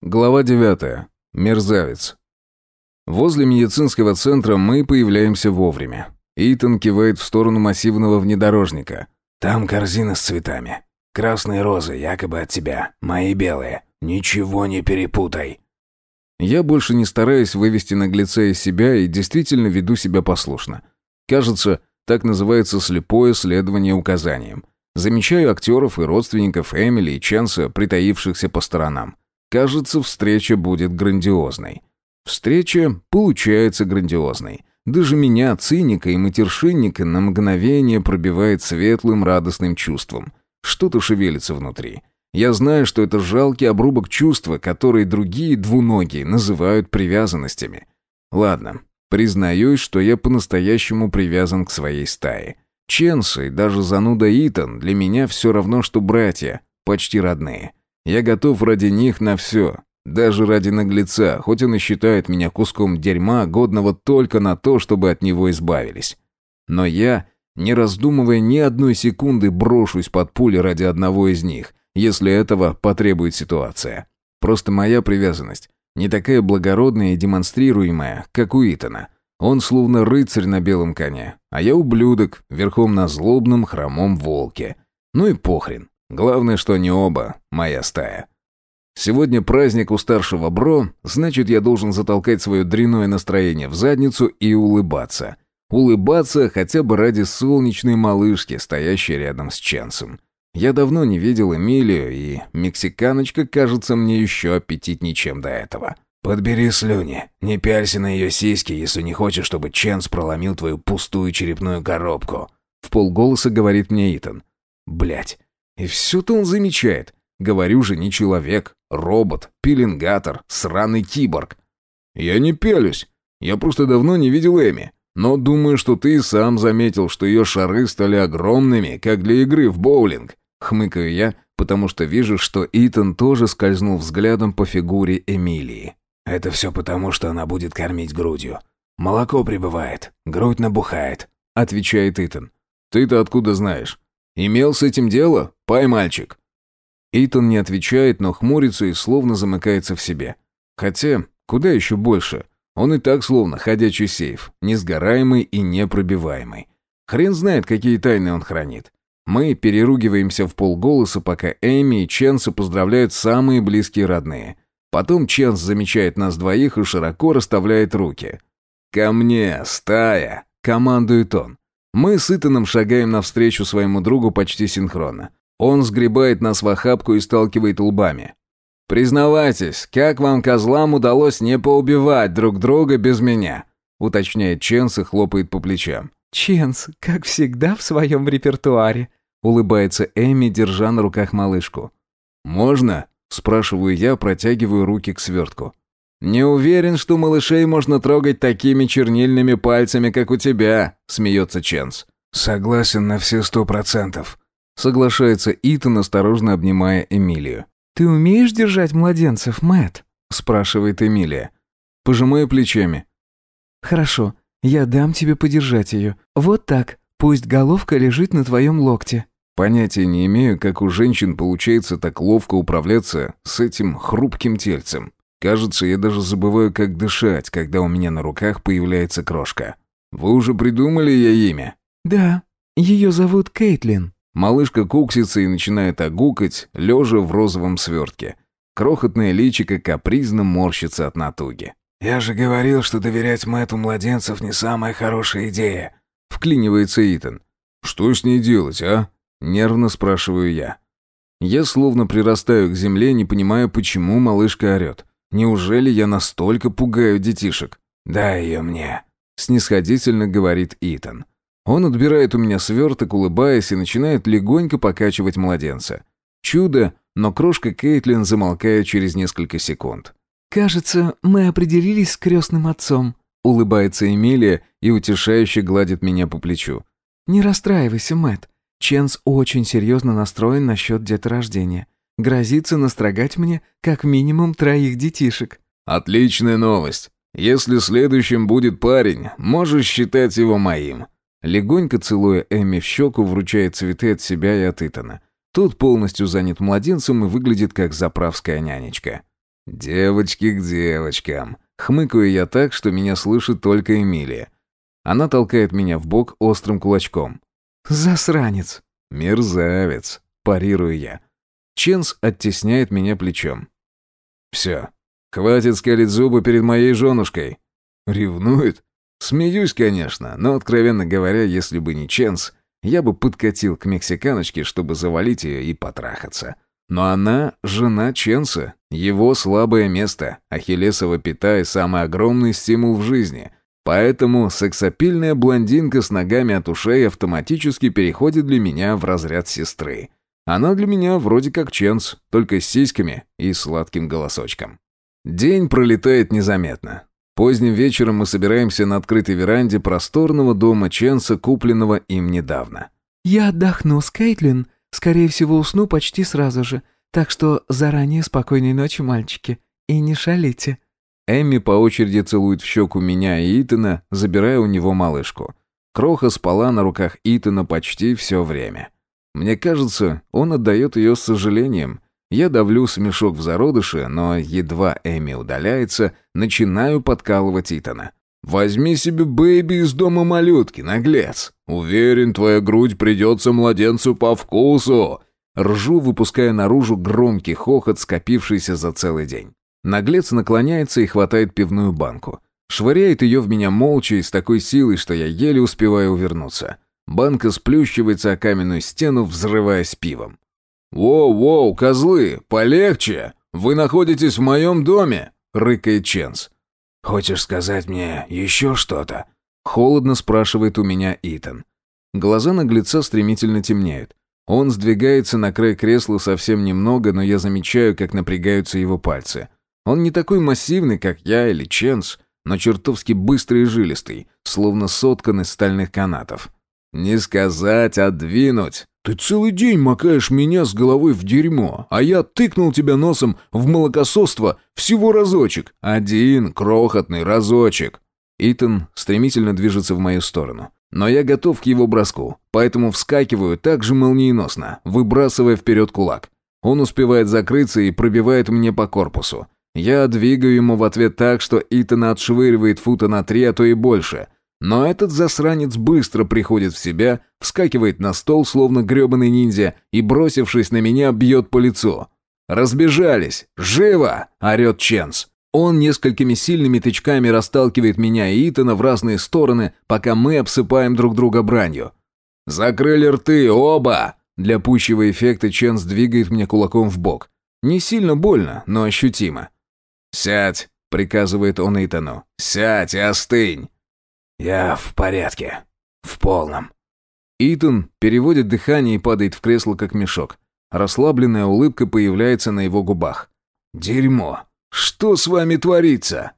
Глава 9. Мерзавец. Возле медицинского центра мы появляемся вовремя. Итан кивает в сторону массивного внедорожника. «Там корзина с цветами. Красные розы, якобы от тебя. Мои белые. Ничего не перепутай». Я больше не стараюсь вывести наглеца из себя и действительно веду себя послушно. Кажется, так называется слепое следование указаниям. Замечаю актеров и родственников Эмили и Ченса, притаившихся по сторонам. Кажется, встреча будет грандиозной. Встреча получается грандиозной. Даже меня, циника и матершинника, на мгновение пробивает светлым радостным чувством. Что-то шевелится внутри. Я знаю, что это жалкий обрубок чувства, которые другие двуногие называют привязанностями. Ладно, признаюсь, что я по-настоящему привязан к своей стае. Ченсы даже зануда Итан для меня все равно, что братья, почти родные. Я готов ради них на все, даже ради наглеца, хоть он и считает меня куском дерьма, годного только на то, чтобы от него избавились. Но я, не раздумывая ни одной секунды, брошусь под пули ради одного из них, если этого потребует ситуация. Просто моя привязанность не такая благородная и демонстрируемая, как у Итана. Он словно рыцарь на белом коне, а я ублюдок, верхом на злобном хромом волке. Ну и похрен. Главное, что они оба моя стая. Сегодня праздник у старшего бро, значит, я должен затолкать свое дрянное настроение в задницу и улыбаться. Улыбаться хотя бы ради солнечной малышки, стоящей рядом с Ченсом. Я давно не видел Эмилию, и мексиканочка кажется мне еще аппетитнее, чем до этого. «Подбери слюни. Не пялься на ее сиськи, если не хочешь, чтобы Ченс проломил твою пустую черепную коробку», — в полголоса говорит мне Итан. Блять, и все-то он замечает. Говорю же, не человек, робот, пеленгатор, сраный киборг. Я не пялюсь. Я просто давно не видел Эми. Но думаю, что ты сам заметил, что ее шары стали огромными, как для игры в боулинг. Хмыкаю я, потому что вижу, что Итан тоже скользнул взглядом по фигуре Эмилии. «Это все потому, что она будет кормить грудью. Молоко прибывает, грудь набухает», — отвечает Итан. «Ты-то откуда знаешь? Имел с этим дело? Пай, мальчик!» Итан не отвечает, но хмурится и словно замыкается в себе. Хотя, куда еще больше? Он и так словно ходячий сейф, несгораемый и непробиваемый. Хрен знает, какие тайны он хранит. Мы переругиваемся в полголоса, пока Эми и Ченса поздравляют самые близкие родные. Потом Ченс замечает нас двоих и широко расставляет руки. «Ко мне, стая!» — командует он. Мы с Итаном шагаем навстречу своему другу почти синхронно. Он сгребает нас в охапку и сталкивает лбами. «Признавайтесь, как вам, козлам, удалось не поубивать друг друга без меня?» уточняет Ченс и хлопает по плечам. «Ченс, как всегда в своем репертуаре», улыбается Эми, держа на руках малышку. «Можно?» – спрашиваю я, протягиваю руки к свертку. «Не уверен, что малышей можно трогать такими чернильными пальцами, как у тебя», — смеется Ченс. «Согласен на все сто процентов», — соглашается Итан, осторожно обнимая Эмилию. «Ты умеешь держать младенцев, Мэтт?» — спрашивает Эмилия. Пожимаю плечами. «Хорошо, я дам тебе подержать ее. Вот так. Пусть головка лежит на твоем локте». Понятия не имею, как у женщин получается так ловко управляться с этим хрупким тельцем. Кажется, я даже забываю, как дышать, когда у меня на руках появляется крошка. Вы уже придумали ей имя? Да, ее зовут Кейтлин. Малышка куксится и начинает огукать, лежа в розовом свертке. Крохотное личико капризно морщится от натуги. «Я же говорил, что доверять Мэтту младенцев не самая хорошая идея», — вклинивается Итан. «Что с ней делать, а?» — нервно спрашиваю я. Я словно прирастаю к земле, не понимая, почему малышка орет. Неужели я настолько пугаю детишек? «Дай ее мне», — снисходительно говорит Итан. Он отбирает у меня сверток, улыбаясь, и начинает легонько покачивать младенца. Чудо, но крошка Кейтлин замолкает через несколько секунд. «Кажется, мы определились с крестным отцом», — улыбается Эмилия и утешающе гладит меня по плечу. «Не расстраивайся, Мэтт. Ченс очень серьезно настроен насчет деторождения. Грозится настрогать мне как минимум троих детишек. Отличная новость. Если следующим будет парень, можешь считать его моим. Легонько целуя Эми в щеку, вручает цветы от себя и от Итана. Тот полностью занят младенцем и выглядит как заправская нянечка. «Девочки к девочкам», — хмыкаю я так, что меня слышит только Эмилия. Она толкает меня в бок острым кулачком. «Засранец!» «Мерзавец!» – парирую я. Ченс оттесняет меня плечом. «Все. Хватит скалить зубы перед моей женушкой». «Ревнует?» Смеюсь, конечно, но, откровенно говоря, если бы не Ченс, я бы подкатил к мексиканочке, чтобы завалить ее и потрахаться. Но она — жена Ченса, его слабое место, ахиллесова пята и самый огромный стимул в жизни. Поэтому сексапильная блондинка с ногами от ушей автоматически переходит для меня в разряд сестры. Она для меня вроде как Ченс, только с сиськами и сладким голосочком. День пролетает незаметно. Поздним вечером мы собираемся на открытой веранде просторного дома Ченса, купленного им недавно. «Я отдохну с Кейтлин. Скорее всего, усну почти сразу же. Так что заранее спокойной ночи, мальчики. И не шалите». Эмми по очереди целует в щеку меня и Итана, забирая у него малышку. Кроха спала на руках Итана почти все время. Мне кажется, он отдает ее с сожалением – я давлю смешок в зародыше, но едва Эми удаляется, начинаю подкалывать Итана. «Возьми себе бэйби из дома малютки, наглец! Уверен, твоя грудь придется младенцу по вкусу!» Ржу, выпуская наружу громкий хохот, скопившийся за целый день. Наглец наклоняется и хватает пивную банку. Швыряет ее в меня молча и с такой силой, что я еле успеваю увернуться. Банка сплющивается о каменную стену, взрываясь пивом. «Воу-воу, козлы, полегче! Вы находитесь в моем доме!» — рыкает Ченс. «Хочешь сказать мне еще что-то?» — холодно спрашивает у меня Итан. Глаза наглеца стремительно темнеют. Он сдвигается на край кресла совсем немного, но я замечаю, как напрягаются его пальцы. Он не такой массивный, как я или Ченс, но чертовски быстрый и жилистый, словно соткан из стальных канатов. «Не сказать, а двинуть!» Ты целый день макаешь меня с головой в дерьмо, а я тыкнул тебя носом в молокосоство всего разочек. Один крохотный разочек. Итан стремительно движется в мою сторону. Но я готов к его броску, поэтому вскакиваю так же молниеносно, выбрасывая вперед кулак. Он успевает закрыться и пробивает мне по корпусу. Я двигаю ему в ответ так, что Итана отшвыривает фута на три, а то и больше – но этот засранец быстро приходит в себя, вскакивает на стол, словно грёбаный ниндзя, и, бросившись на меня, бьет по лицу. «Разбежались! Живо!» — орёт Ченс. Он несколькими сильными тычками расталкивает меня и Итана в разные стороны, пока мы обсыпаем друг друга бранью. «Закрыли рты, оба!» Для пущего эффекта Ченс двигает мне кулаком в бок. Не сильно больно, но ощутимо. «Сядь!» — приказывает он Итану. «Сядь и остынь!» «Я в порядке. В полном». Итан переводит дыхание и падает в кресло, как мешок. Расслабленная улыбка появляется на его губах. «Дерьмо! Что с вами творится?»